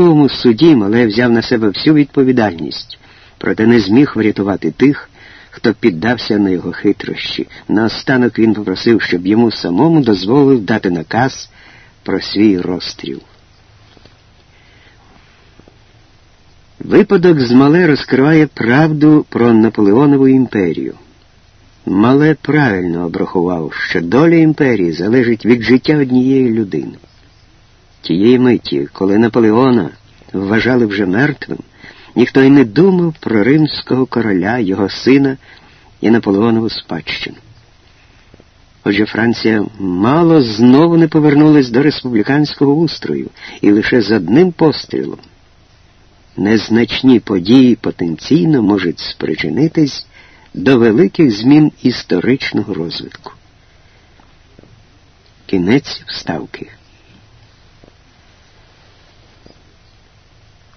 військовому суді Мале взяв на себе всю відповідальність, проте не зміг врятувати тих, хто піддався на його хитрощі. Наостанок він попросив, щоб йому самому дозволив дати наказ про свій розстріл. Випадок з Мале розкриває правду про Наполеонову імперію. Мале правильно обрахував, що доля імперії залежить від життя однієї людини. Тієї миті, коли Наполеона вважали вже мертвим, ніхто й не думав про римського короля, його сина і Наполеонову спадщину. Отже, Франція мало знову не повернулась до республіканського устрою і лише з одним пострілом. Незначні події потенційно можуть спричинитись до великих змін історичного розвитку. Кінець вставки.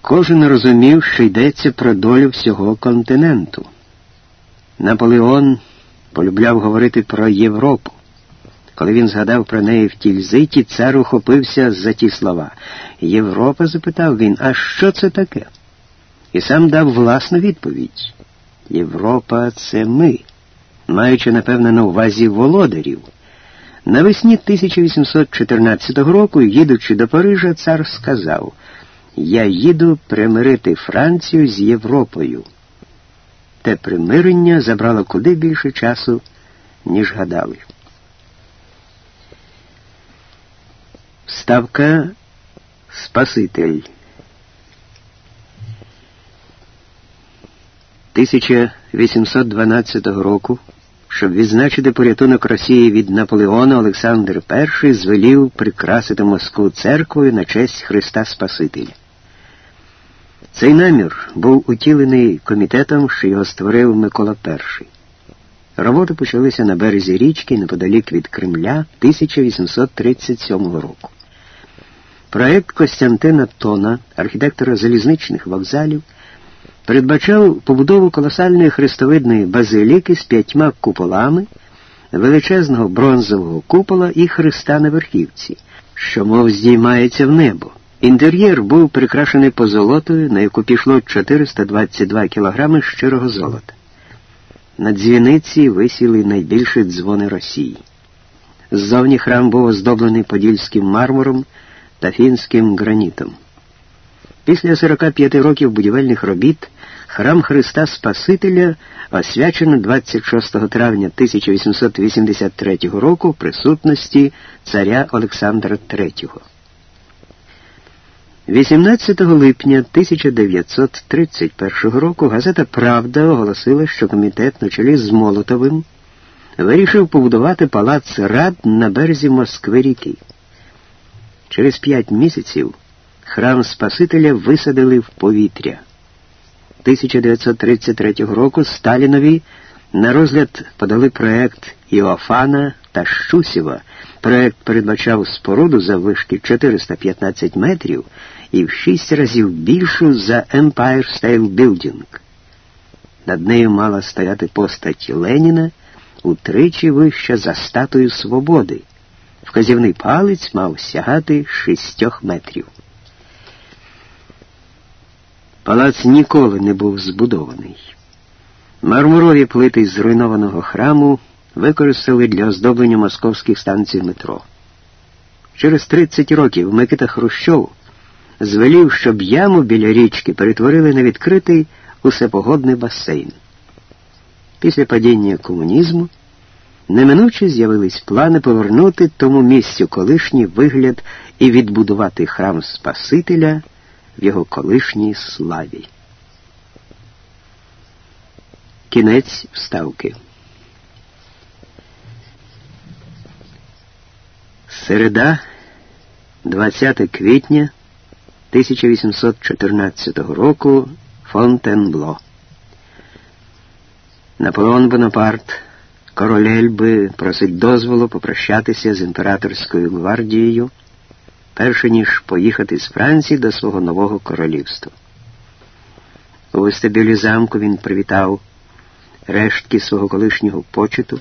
Кожен розумів, що йдеться про долю всього континенту. Наполеон полюбляв говорити про Європу. Коли він згадав про неї в тільзиті, цар ухопився за ті слова. Європа? запитав він, а що це таке? І сам дав власну відповідь. Європа це ми, маючи, напевне, на увазі володарів. Навесні 1814 року, їдучи до Парижа, цар сказав Я їду примирити Францію з Європою. Те примирення забрало куди більше часу, ніж гадали. Вставка Спаситель 1812 року, щоб відзначити порятунок Росії від Наполеона, Олександр І звелів прикрасити Москву церквою на честь Христа Спасителя. Цей намір був утілений комітетом, що його створив Микола І. Роботи почалися на березі річки неподалік від Кремля 1837 року. Проект Костянтина Тона, архітектора залізничних вокзалів, передбачав побудову колосальної хрестовидної базиліки з п'ятьма куполами, величезного бронзового купола і хреста на верхівці, що, мов здіймається в небо. Інтер'єр був прикрашений позолотою, на яку пішло 422 кілограми щирого золота. На дзвіниці висіли найбільші дзвони Росії. Ззовні храм був оздоблений подільським мармуром та фінським гранітом. Після 45 років будівельних робіт храм Христа Спасителя освячено 26 травня 1883 року в присутності царя Олександра III. 18 липня 1931 року газета Правда оголосила, що комітет на чолі з Молотовим вирішив побудувати палац рад на березі Москви ріки. Через п'ять місяців храм Спасителя висадили в повітря. 1933 року Сталінові на розгляд подали проект Іофана та Щусєва. Проект передбачав споруду за вишки 415 метрів і в шість разів більшу за Empire State Building. Над нею мала стояти постать Леніна утричі вища за статую свободи. Вказівний палець мав сягати шістьох метрів. Палац ніколи не був збудований. Мармурові плити зруйнованого храму використали для оздоблення московських станцій метро. Через 30 років Микита Хрущов звелів, щоб яму біля річки перетворили на відкритий усепогодний басейн. Після падіння комунізму неминуче з'явились плани повернути тому місцю колишній вигляд і відбудувати храм Спасителя в його колишній славі. Кінець вставки. Середа, 20 квітня 1814 року Фонтенбло. Наполеон Бонапарт, король Ельби, просить дозволу попрощатися з імператорською гвардією перше ніж поїхати з Франції до свого нового королівства. У вестибюлі замку він привітав рештки свого колишнього почету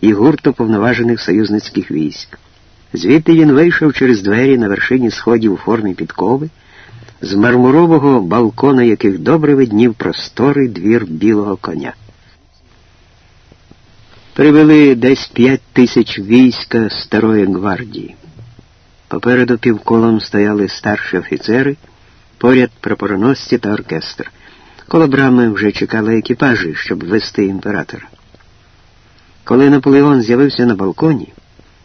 і гурту повноважених союзницьких військ. Звідти він вийшов через двері на вершині сходів у формі підкови з мармурового балкона, яких добре виднів просторий двір білого коня. Привели десь п'ять тисяч війська Старої гвардії. Попереду півколом стояли старші офіцери, поряд прапороносці та оркестр. Коло брами вже чекали екіпажі, щоб вести імператора. Коли Наполеон з'явився на балконі,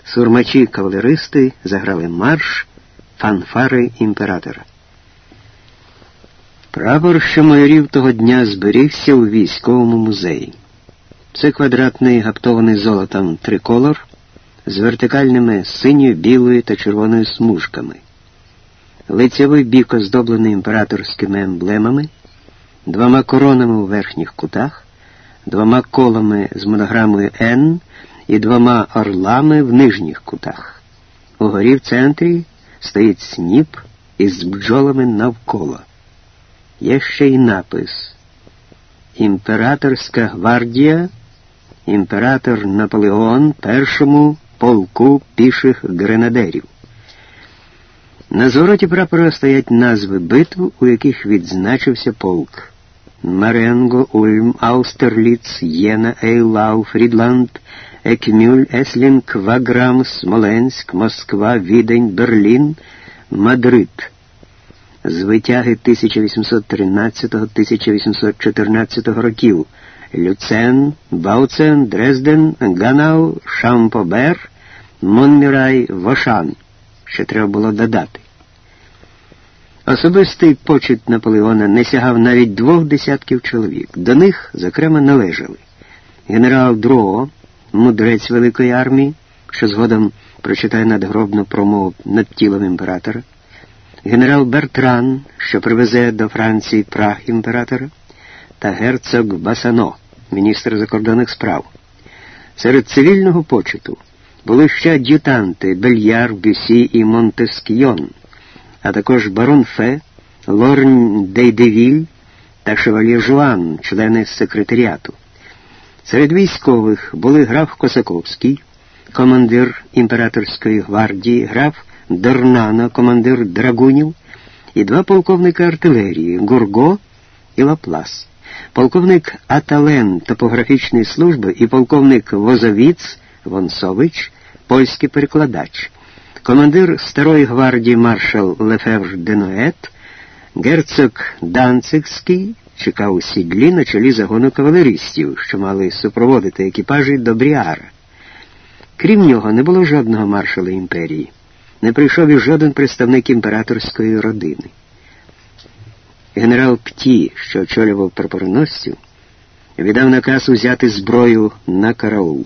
сурмачі кавалеристи заграли марш фанфари імператора. Прапор, що майорів того дня зберігся у військовому музеї. Це квадратний гаптований золотом триколор з вертикальними синьою, білою та червоною смужками. Лицевий бік оздоблений імператорськими емблемами, двома коронами у верхніх кутах, двома колами з монограмою Н і двома орлами в нижніх кутах. Угорі в центрі стоїть сніп із бджолами навколо. Є ще й напис Імператорська гвардія, імператор Наполеон першому полку піших гренадерів. На звороті прапора стоять назви битв, у яких відзначився полк. Маренго, Ульм, Аустерліц, Єна, Ейлау, Фрідланд, Екмюль, Еслінг, Ваграм, Смоленськ, Москва, Відень, Берлін, Мадрид. З витяги 1813-1814 років Люцен, Бауцен, Дрезден, Ганау, Шампобер, Монмірай, Вошан. Ще треба було додати. Особистий почет Наполеона не сягав навіть двох десятків чоловік. До них, зокрема, належали генерал Дро, мудрець Великої армії, що згодом прочитає надгробну промову над тілом імператора, генерал Бертран, що привезе до Франції прах імператора, та герцог Басано, міністр закордонних справ. Серед цивільного почету були ще ад'ютанти Бельяр, Бюсі і Монтескійон, а також барон Фе, Лорн Дейдевіль та шевальє Жуан, члени секретаріату. Серед військових були граф Косаковський, командир імператорської гвардії, граф Дорнано, командир драгунів, і два полковника артилерії Гурго і Лаплас, полковник Атален топографічної служби і полковник Возовіц Вонсович, польський перекладач, командир Старої гвардії маршал Лефевр Денует, герцог Данцигський чекав у сідлі на чолі загону кавалеристів, що мали супроводити екіпажі до Бріара. Крім нього, не було жодного маршала імперії. Не прийшов і жоден представник імператорської родини. Генерал Пті, що очолював прапороносців, віддав наказ узяти зброю на караул.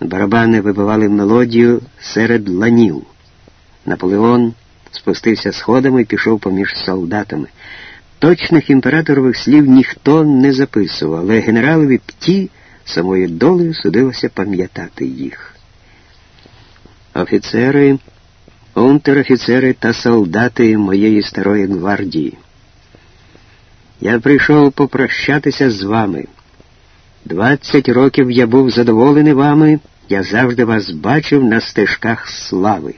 Барабани вибивали мелодію серед ланів. Наполеон спустився сходами і пішов поміж солдатами. Точних імператорових слів ніхто не записував, але генералові Пті самою долею судилося пам'ятати їх. Офіцери, унтер-офіцери та солдати моєї старої гвардії. Я прийшов попрощатися з вами. Двадцять років я був задоволений вами, я завжди вас бачив на стежках слави.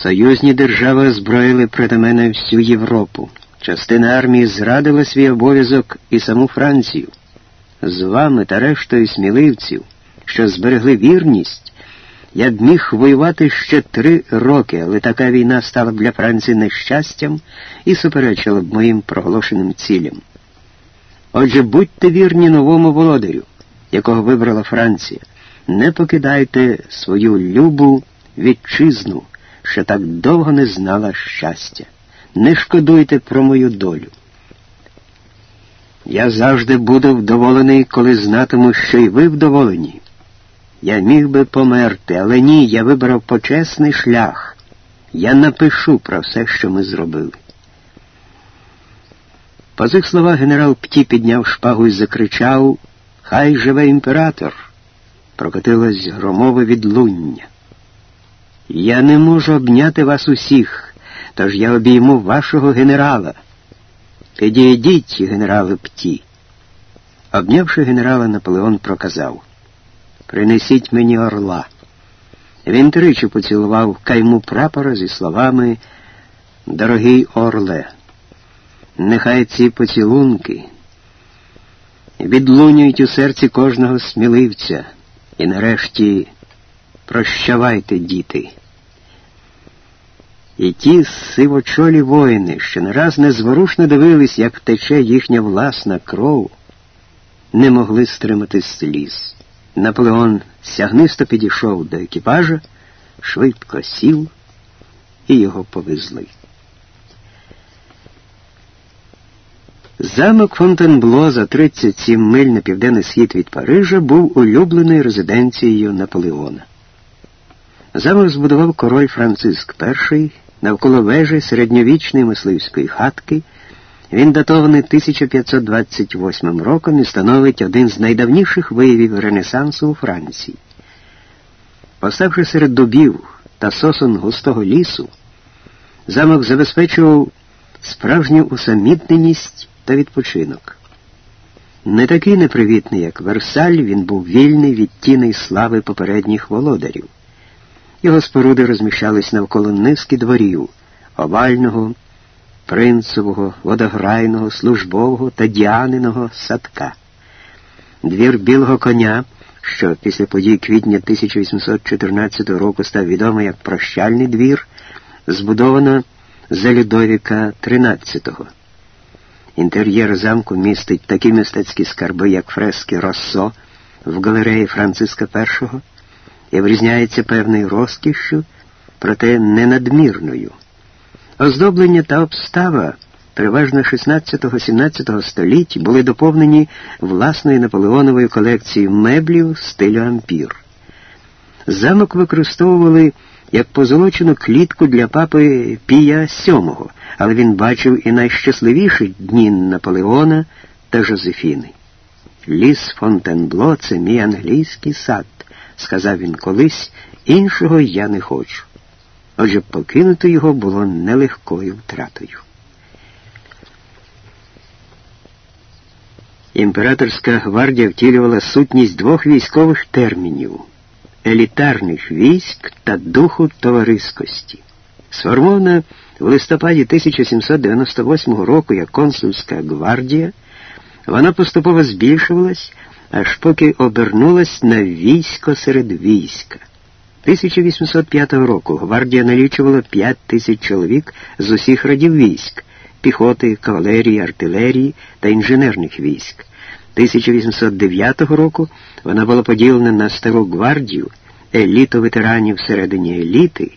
Союзні держави озброїли проти мене всю Європу. Частина армії зрадила свій обов'язок і саму Францію. З вами та рештою сміливців, що зберегли вірність, я б міг воювати ще три роки, але така війна стала б для Франції нещастям і суперечила б моїм проголошеним цілям. Отже, будьте вірні новому володарю, якого вибрала Франція. Не покидайте свою любу вітчизну, що так довго не знала щастя. Не шкодуйте про мою долю. Я завжди буду вдоволений, коли знатиму, що й ви вдоволені. Я міг би померти, але ні, я вибрав почесний шлях. Я напишу про все, що ми зробили. По цих словах генерал Пті підняв шпагу і закричав Хай живе імператор. Прокотилось громове відлуння. Я не можу обняти вас усіх, тож я обійму вашого генерала. Підійдіть, генерале Пті. Обнявши генерала, Наполеон проказав Принесіть мені орла. Він тричі поцілував кайму прапора зі словами Дорогий Орле. Нехай ці поцілунки відлунюють у серці кожного сміливця. І нарешті прощавайте, діти. І ті сивочолі воїни, що не раз незворушно дивились, як тече їхня власна кров, не могли стримати сліз. Наполеон сягнисто підійшов до екіпажа, швидко сів і його повезли. Замок Фонтенбло за 37 миль на південний схід від Парижа був улюбленою резиденцією Наполеона. Замок збудував король Франциск І навколо вежі середньовічної мисливської хатки. Він датований 1528 роком і становить один з найдавніших виявів Ренесансу у Франції. Поставши серед дубів та сосон густого лісу, замок забезпечував справжню усамітненість та відпочинок. Не такий непривітний, як Версаль, він був вільний від тіни слави попередніх володарів. Його споруди розміщались навколо низки дворів овального, принцевого, водограйного, службового та діаниного садка. Двір білого коня, що після подій квітня 1814 року став відомий як прощальний двір, збудовано за Людовіка XIII. Інтер'єр замку містить такі мистецькі скарби, як фрески Россо в галереї Франциска І і врізняється певною розкішшю, проте не надмірною. Оздоблення та обстава переважно 16-17 століть були доповнені власною наполеоновою колекцією меблів стилю ампір. Замок використовували як позолочену клітку для папи Пія VII, але він бачив і найщасливіші дні Наполеона та Жозефіни. Ліс Фонтенбло це мій англійський сад, сказав він колись, іншого я не хочу. Отже, покинути його було нелегкою втратою. Імператорська гвардія втілювала сутність двох військових термінів елітарних військ та духу товариськості. Сформована в листопаді 1798 року як консульська гвардія, вона поступово збільшувалась, аж поки обернулась на військо серед війська. 1805 року гвардія налічувала 5 тисяч чоловік з усіх родів військ піхоти, кавалерії, артилерії та інженерних військ. 1809 року вона була поділена на стару гвардію, еліту ветеранів всередині еліти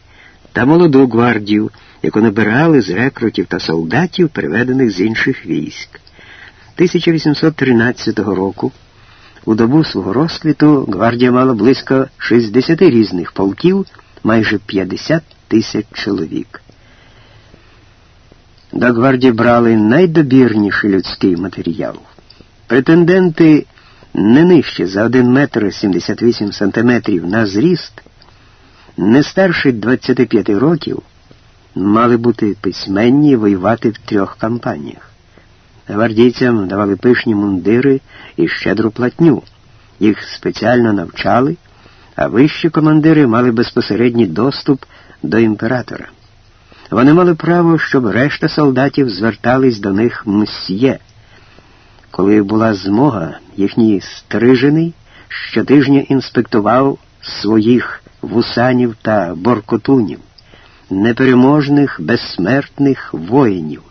та молоду гвардію, яку набирали з рекрутів та солдатів, приведених з інших військ. 1813 року у добу свого розквіту гвардія мала близько 60 різних полків, майже 50 тисяч чоловік. До гвардії брали найдобірніший людський матеріал. Претенденти не нижче за 1 метр 78 сантиметрів на зріст, не старші 25 років, мали бути письменні воювати в трьох кампаніях. Гвардійцям давали пишні мундири і щедру платню. Їх спеціально навчали, а вищі командири мали безпосередній доступ до імператора. Вони мали право, щоб решта солдатів звертались до них мсьє. Коли була змога, їхній стрижений щотижня інспектував своїх вусанів та боркотунів, непереможних безсмертних воїнів.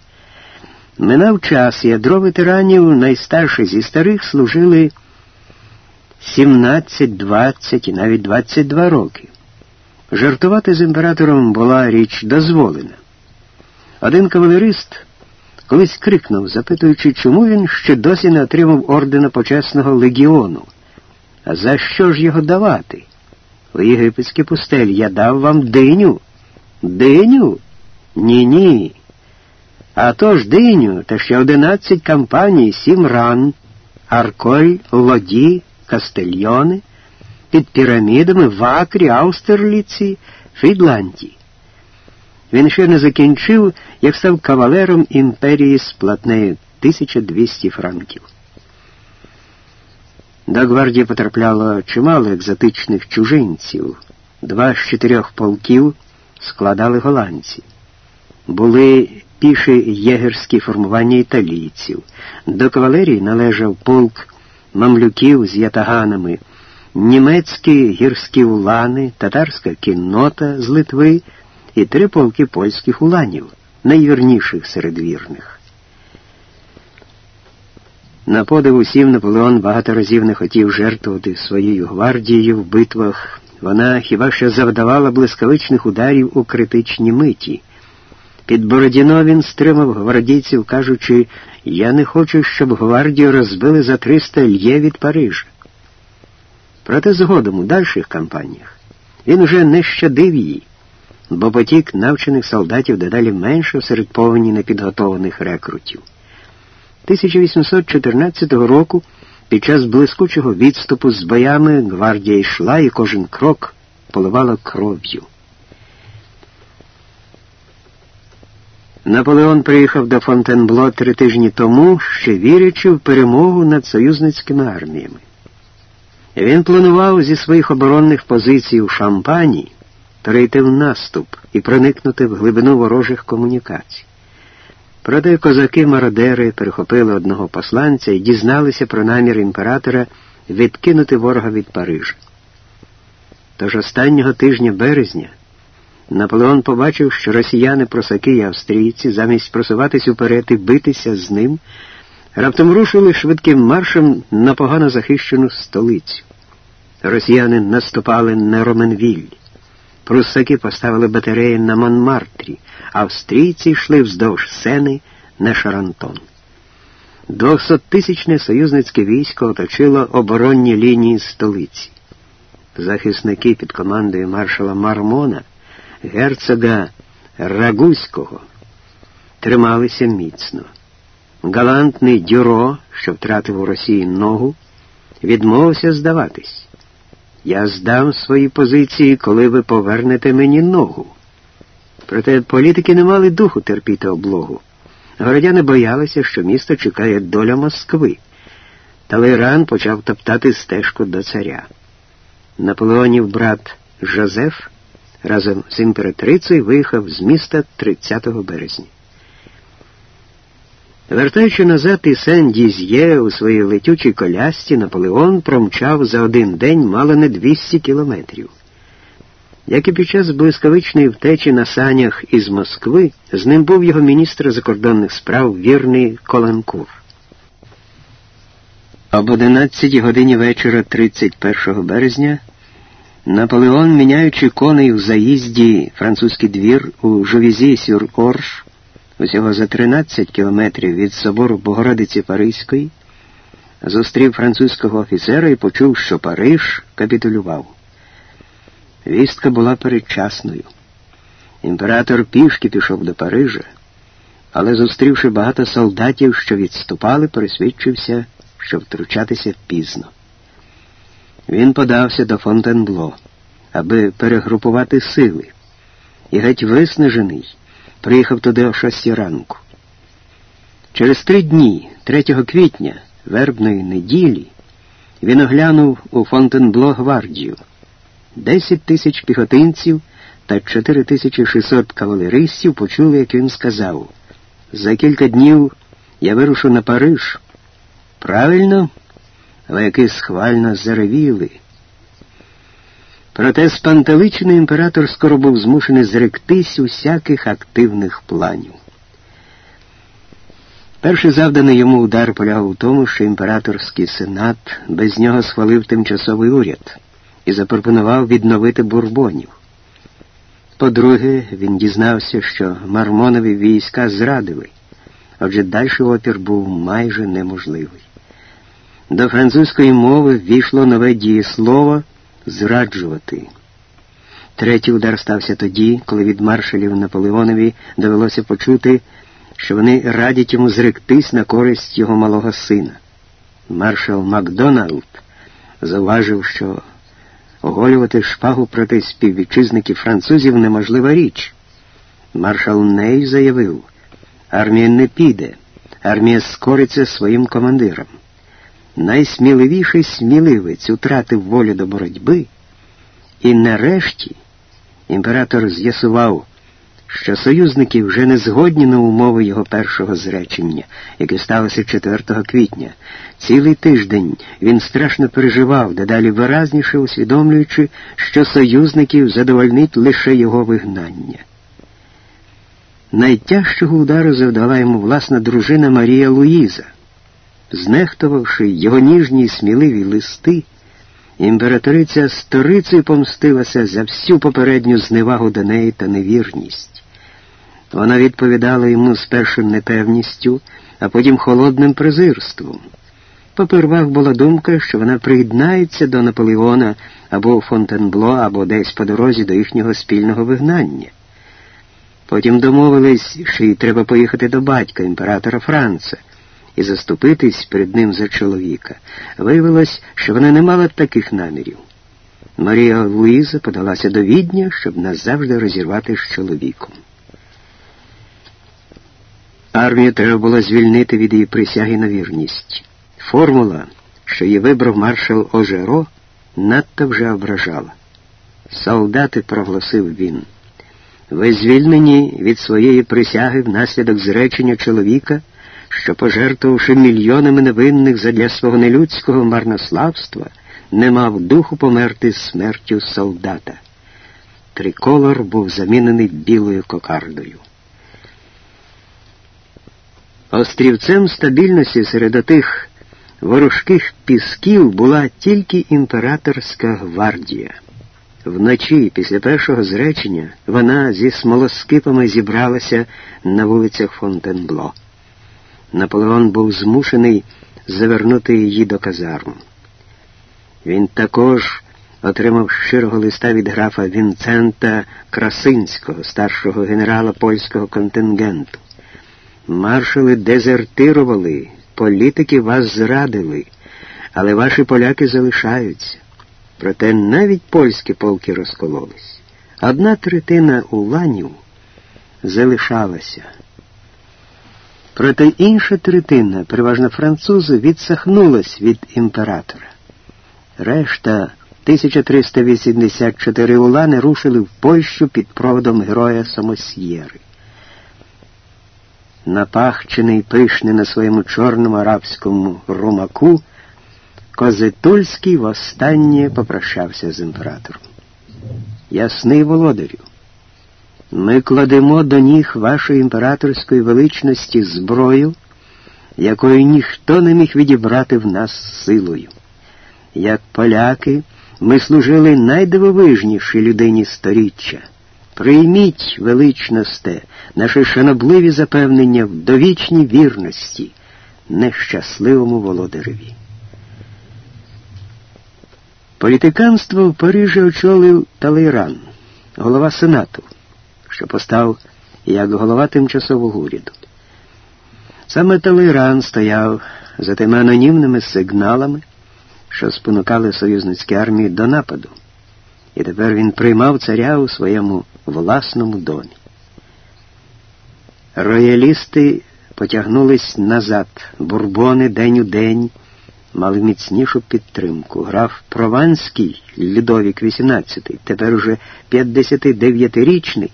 Минав час ядро ветеранів найстарші зі старих служили 17, 20 і навіть 22 роки. Жартувати з імператором була річ дозволена. Один кавалерист колись крикнув, запитуючи, чому він ще досі не отримав ордена почесного легіону. А за що ж його давати? У єгипетській пустелі я дав вам диню. Диню? Ні-ні. А то ж диню, та ще одинадцять кампаній, сім ран, Арколь, Лоді, Кастельйони, під пірамідами в Акрі, Аустерліці, Фідланді. Він ще не закінчив, як став кавалером імперії з платнею 1200 франків. До гвардії потрапляло чимало екзотичних чужинців. Два з чотирьох полків складали голландці. Були піші єгерські формування італійців. До кавалерії належав полк мамлюків з ятаганами, німецькі гірські улани, татарська кіннота з Литви і три полки польських уланів, найвірніших серед вірних. На подив усім Наполеон багато разів не хотів жертвувати своєю гвардією в битвах. Вона хіба що завдавала блискавичних ударів у критичні миті. Під Бородіно він стримав гвардійців, кажучи, я не хочу, щоб гвардію розбили за 300 льє від Парижа. Проте згодом у дальших кампаніях він уже не щадив її, бо потік навчених солдатів дедалі менше серед повені непідготованих рекрутів. 1814 року під час блискучого відступу з боями гвардія йшла і кожен крок поливала кров'ю. Наполеон приїхав до Фонтенбло три тижні тому, ще вірячи в перемогу над союзницькими арміями. Він планував зі своїх оборонних позицій у Шампані перейти в наступ і проникнути в глибину ворожих комунікацій. Проте козаки-мародери перехопили одного посланця і дізналися про намір імператора відкинути ворога від Парижа. Тож останнього тижня березня Наполеон побачив, що росіяни, просаки і австрійці, замість просуватись уперед і битися з ним, раптом рушили швидким маршем на погано захищену столицю. Росіяни наступали на Роменвіль. Прусаки поставили батареї на Монмартрі, австрійці йшли вздовж сени на Шарантон. Двохсоттисячне союзницьке військо оточило оборонні лінії столиці. Захисники під командою маршала Мармона, герцога Рагузького, трималися міцно. Галантний Дюро, що втратив у Росії ногу, відмовився здаватись. Я здам свої позиції, коли ви повернете мені ногу. Проте політики не мали духу терпіти облогу. Городяни боялися, що місто чекає доля Москви. Талейран почав топтати стежку до царя. Наполеонів брат Жозеф разом з імператрицею виїхав з міста 30 березня. Вертаючи назад і Сен-Діз'є у своїй летючій колясці, Наполеон промчав за один день мало не 200 кілометрів. Як і під час блискавичної втечі на санях із Москви, з ним був його міністр закордонних справ вірний Коланкур. Об 11 годині вечора 31 березня Наполеон, міняючи коней у заїзді французький двір у Жовізі сюр Орш, усього за 13 кілометрів від собору Богородиці Паризької, зустрів французького офіцера і почув, що Париж капітулював. Вістка була передчасною. Імператор пішки пішов до Парижа, але, зустрівши багато солдатів, що відступали, пересвідчився, що втручатися пізно. Він подався до Фонтенбло, аби перегрупувати сили, і геть виснажений, приїхав туди о шостій ранку. Через три дні, 3 квітня, вербної неділі, він оглянув у Фонтенбло гвардію. 10 тисяч піхотинців та 4600 кавалеристів почули, як він сказав. За кілька днів я вирушу на Париж. Правильно, вояки схвально заревіли. Проте спантеличений імператор скоро був змушений зректись усяких активних планів. Перший завданий йому удар полягав у тому, що імператорський сенат без нього схвалив тимчасовий уряд і запропонував відновити бурбонів. По-друге, він дізнався, що мармонові війська зрадили, отже дальший опір був майже неможливий. До французької мови ввійшло нове дієслово зраджувати. Третій удар стався тоді, коли від маршалів Наполеонові довелося почути, що вони радять йому зректись на користь його малого сина. Маршал Макдоналд зауважив, що оголювати шпагу проти співвітчизників французів неможлива річ. Маршал Ней заявив, армія не піде, армія скориться своїм командирам найсміливіший сміливець утратив волю до боротьби, і нарешті імператор з'ясував, що союзники вже не згодні на умови його першого зречення, яке сталося 4 квітня. Цілий тиждень він страшно переживав, дедалі виразніше усвідомлюючи, що союзників задовольнить лише його вигнання. Найтяжчого удару завдала йому власна дружина Марія Луїза. Знехтувавши його ніжні й сміливі листи, імператриця сторицею помстилася за всю попередню зневагу до неї та невірність. Вона відповідала йому спершу непевністю, а потім холодним презирством. Попервах була думка, що вона приєднається до Наполеона або Фонтенбло, або десь по дорозі до їхнього спільного вигнання. Потім домовились, що їй треба поїхати до батька імператора Франца і заступитись перед ним за чоловіка. Виявилось, що вона не мала таких намірів. Марія Луїза подалася до відня, щоб назавжди розірвати з чоловіком. Армію треба було звільнити від її присяги на вірність. Формула, що її вибрав маршал Ожеро, надто вже ображала. Солдати, проголосив він. Ви звільнені від своєї присяги внаслідок зречення чоловіка, що, пожертвувавши мільйонами невинних задля свого нелюдського марнославства, не мав духу померти смертю солдата. Триколор був замінений білою кокардою. Острівцем стабільності серед отих ворожких пісків була тільки імператорська гвардія. Вночі, після першого зречення, вона зі смолоскипами зібралася на вулицях Фонтенбло. Наполеон був змушений завернути її до казарм. Він також отримав щирого листа від графа Вінцента Красинського, старшого генерала польського контингенту. Маршали дезертирували, політики вас зрадили, але ваші поляки залишаються. Проте навіть польські полки розкололись. Одна третина уланів залишалася. Проте інша третина, переважно французи, відсахнулась від імператора. Решта 1384 улани рушили в Польщу під проводом героя Самосьєри. Напахчений пишний на своєму чорному арабському румаку. Козитульський востаннє попрощався з імператором. Ясний володарю, ми кладемо до ніг вашої імператорської величності зброю, якою ніхто не міг відібрати в нас силою. Як поляки, ми служили найдивовижнішій людині сторіччя. Прийміть, величносте, наші шанобливі запевнення в довічній вірності, нещасливому володареві. Політиканство в Парижі очолив Талейран, голова Сенату, що постав як голова тимчасового уряду. Саме Талейран стояв за тими анонімними сигналами, що спонукали союзницькі армії до нападу, і тепер він приймав царя у своєму власному домі. Роялісти потягнулись назад, бурбони день у день мали міцнішу підтримку. Граф Прованський, Людовік XVIII, тепер уже 59-річний,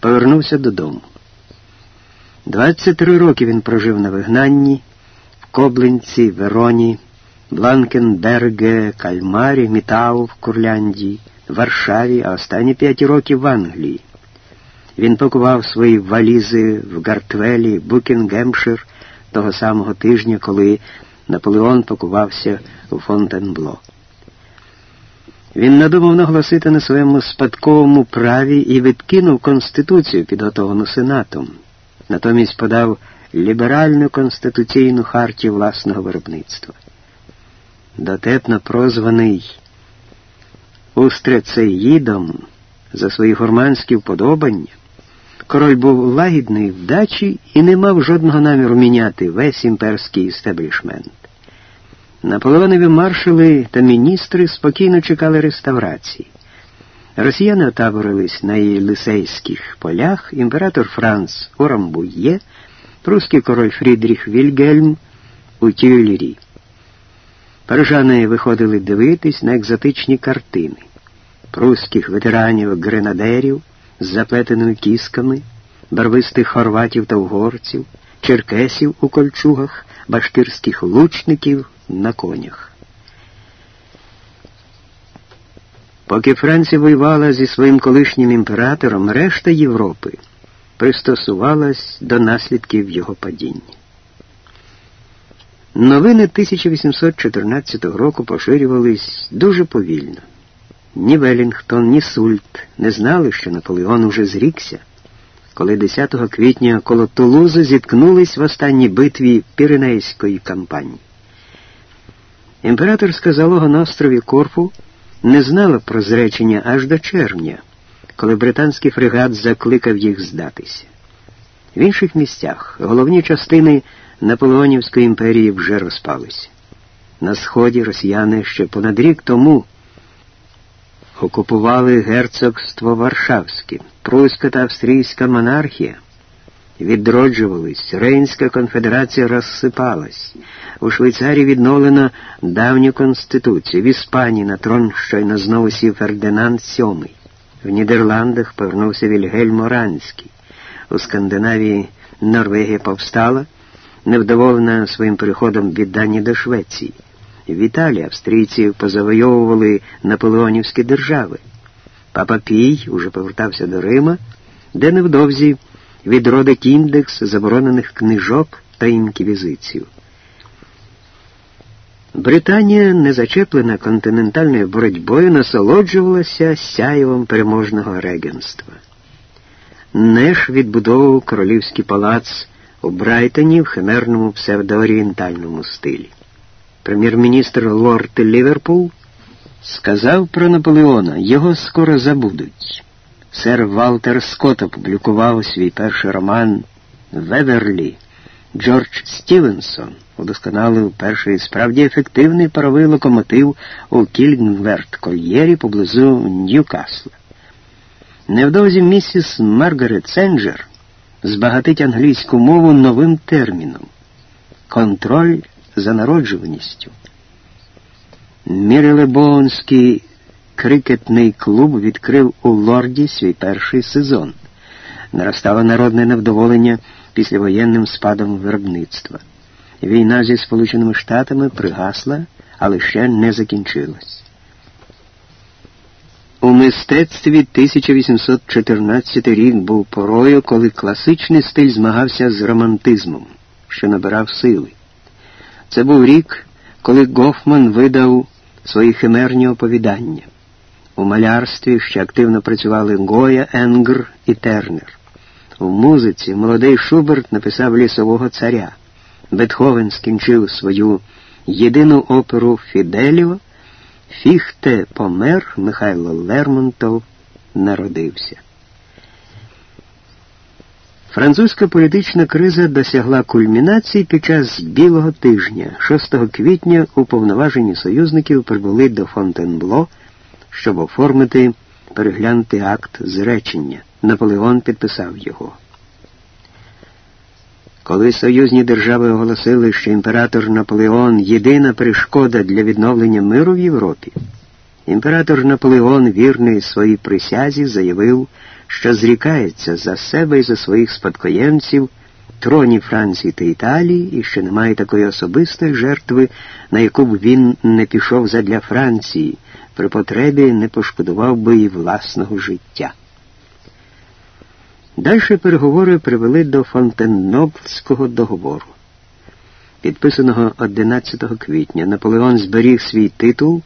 повернувся додому. 23 роки він прожив на вигнанні в Коблинці, Вероні, Бланкенберге, Кальмарі, Мітау в Курляндії, Варшаві, а останні п'ять років в Англії. Він пакував свої валізи в Гартвелі, Букінгемшир того самого тижня, коли Наполеон пакувався у Фонтенбло. Він надумав наголосити на своєму спадковому праві і відкинув Конституцію, підготовану Сенатом. Натомість подав ліберальну конституційну хартію власного виробництва. Дотепно прозваний Устрецеїдом за свої гурманські вподобання, король був лагідний вдачі і не мав жодного наміру міняти весь імперський істеблішмент. Наполеонові маршали та міністри спокійно чекали реставрації. Росіяни отаборились на Єлисейських полях, імператор Франц у Рамбує, прусський король Фрідріх Вільгельм у Тюйлері. Парижани виходили дивитись на екзотичні картини прусських ветеранів гренадерів, з заплетеними кісками, барвистих хорватів та угорців, черкесів у кольчугах, башкирських лучників на конях. Поки Франція воювала зі своїм колишнім імператором, решта Європи пристосувалась до наслідків його падіння. Новини 1814 року поширювались дуже повільно. Ні Велінгтон, ні Сульт не знали, що Наполеон уже зрікся, коли 10 квітня коло Тулузи зіткнулись в останній битві Піренейської кампанії. Імператорська залога на острові Корфу не знала про зречення аж до червня, коли британський фрегат закликав їх здатися. В інших місцях головні частини Наполеонівської імперії вже розпалися. На сході росіяни ще понад рік тому окупували герцогство Варшавське, Пруська та Австрійська монархія. Відроджувались, Рейнська конфедерація розсипалась. У Швейцарії відновлено давню конституцію, в Іспанії на трон щойно знову сів Фердинанд VII. В Нідерландах повернувся Вільгельм Оранський. У Скандинавії Норвегія повстала, невдоволена своїм переходом від Данії до Швеції. В Італії австрійці позавойовували наполеонівські держави. Папа Пій уже повертався до Рима, де невдовзі відродить індекс заборонених книжок та інквізицію. Британія, не зачеплена континентальною боротьбою, насолоджувалася сяєвом переможного регенства. Неш відбудовував королівський палац у Брайтоні в химерному псевдоорієнтальному стилі. Прем'єр-міністр Лорд Ліверпул сказав про Наполеона, його скоро забудуть. Сер Валтер Скотт опублікував свій перший роман Веверлі. Джордж Стівенсон удосконалив перший справді ефективний паровий локомотив у Кіллінгворт Кольєрі поблизу Ньюкасла. Невдовзі місіс Маргарет Сенджер збагатить англійську мову новим терміном контроль за народжуваністю. Мірелебонський крикетний клуб відкрив у лорді свій перший сезон. Наростало народне невдоволення післявоєнним спадом виробництва. Війна зі Сполученими Штатами пригасла, але ще не закінчилась. У мистецтві 1814 рік був порою, коли класичний стиль змагався з романтизмом, що набирав сили. Це був рік, коли Гофман видав свої химерні оповідання. У малярстві ще активно працювали Гоя, Енгр і Тернер. У музиці молодий Шуберт написав лісового царя. Бетховен скінчив свою єдину оперу Фіделіо. Фіхте помер, Михайло Лермонтов народився. Французька політична криза досягла кульмінації під час Білого тижня. 6 квітня уповноважені союзників прибули до Фонтенбло, щоб оформити переглянути акт зречення. Наполеон підписав його. Коли союзні держави оголосили, що імператор Наполеон єдина перешкода для відновлення миру в Європі, імператор Наполеон, вірний своїй присязі, заявив, що зрікається за себе і за своїх спадкоємців троні Франції та Італії і що немає такої особистої жертви, на яку б він не пішов задля Франції, при потребі не пошкодував би і власного життя. Далі переговори привели до Фонтенноблського договору. Підписаного 11 квітня Наполеон зберіг свій титул,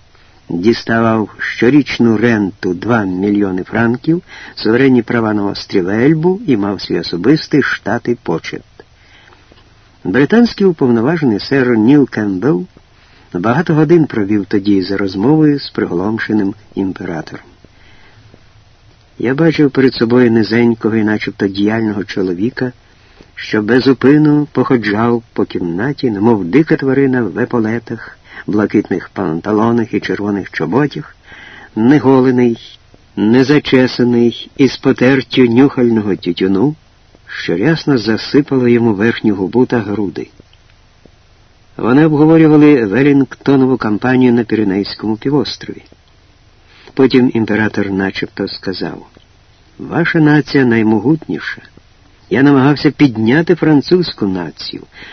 діставав щорічну ренту 2 мільйони франків, суверенні права на острів Ельбу і мав свій особистий штат і почет. Британський уповноважений сер Ніл Кембл багато годин провів тоді за розмовою з приголомшеним імператором. Я бачив перед собою низенького і начебто діяльного чоловіка, що безупину походжав по кімнаті, немов дика тварина в еполетах, блакитних панталонах і червоних чоботях, неголений, незачесаний із потертю нюхального тютюну, що рясно засипало йому верхню губу та груди. Вони обговорювали Велінгтонову кампанію на Піренейському півострові. Потім імператор начебто сказав Ваша нація наймогутніша. Я намагався підняти французьку націю.